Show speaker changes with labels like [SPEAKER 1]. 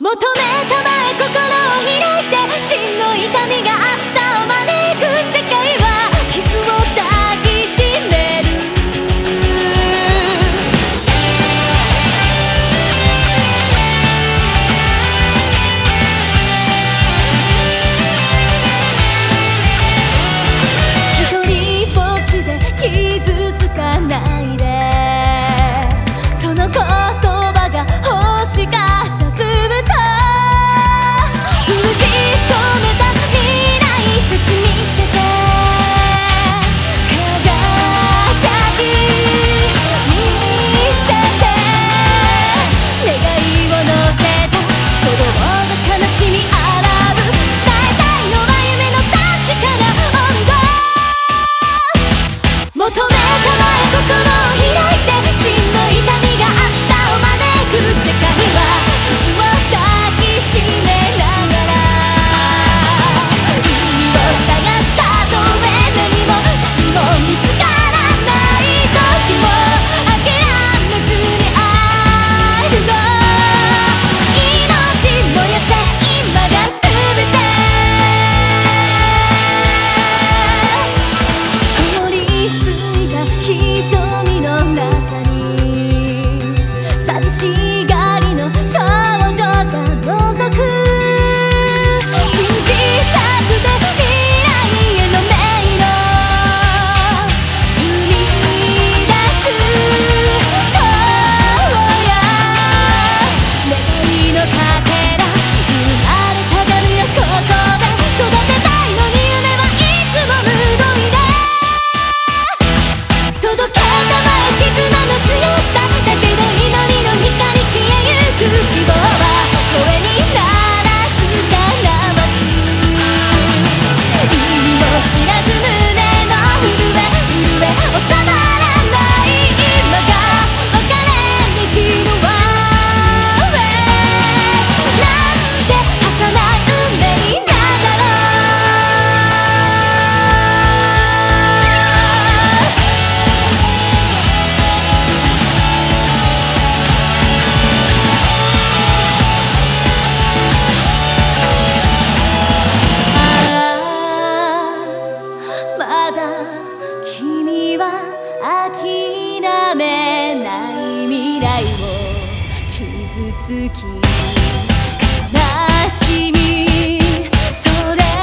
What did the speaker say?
[SPEAKER 1] 求めたまえ心を開いて真の痛みがは諦めない未来を傷つき悲しみ。それ